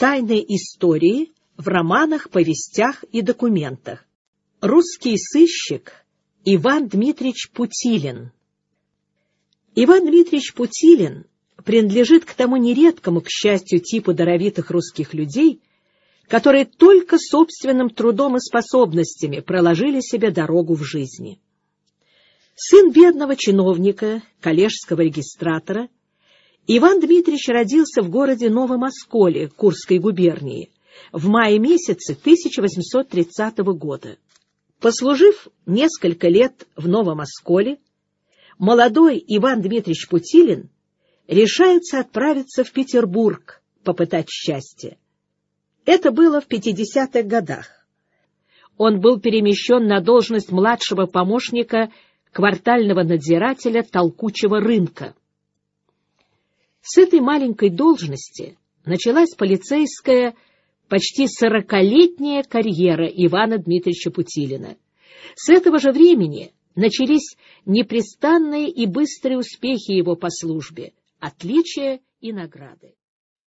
тайной истории в романах, повестях и документах. Русский сыщик Иван Дмитриевич Путилин. Иван Дмитриевич Путилин принадлежит к тому нередкому, к счастью, типу даровитых русских людей, которые только собственным трудом и способностями проложили себе дорогу в жизни. Сын бедного чиновника, коллежского регистратора, Иван Дмитриевич родился в городе Новом Осколе Курской губернии в мае месяце 1830 года. Послужив несколько лет в Новом Осколе, молодой Иван Дмитриевич Путилин решается отправиться в Петербург попытать счастье. Это было в 50-х годах. Он был перемещен на должность младшего помощника квартального надзирателя толкучего рынка. С этой маленькой должности началась полицейская почти сорокалетняя карьера Ивана Дмитриевича Путилина. С этого же времени начались непрестанные и быстрые успехи его по службе, отличия и награды.